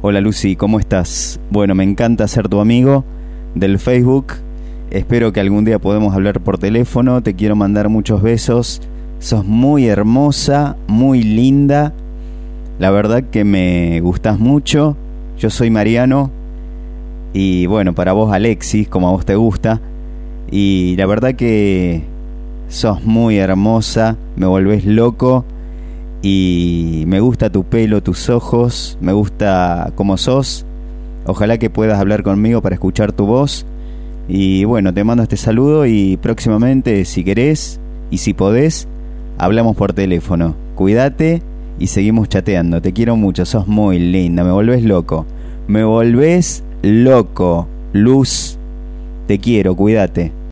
Hola Lucy, ¿cómo estás? Bueno, me encanta ser tu amigo del Facebook. Espero que algún día podamos hablar por teléfono. Te quiero mandar muchos besos. Sos muy hermosa, muy linda. La verdad que me gustas mucho. Yo soy Mariano. Y bueno, para vos Alexis, como a vos te gusta. Y la verdad que sos muy hermosa. Me volvés loco y me gusta tu pelo, tus ojos, me gusta cómo sos. Ojalá que puedas hablar conmigo para escuchar tu voz. Y bueno, te mando este saludo y próximamente, si querés y si podés, hablamos por teléfono. Cuídate y seguimos chateando. Te quiero mucho, sos muy linda, me volvés loco. Me volvés loco. Luz, te quiero, cuídate.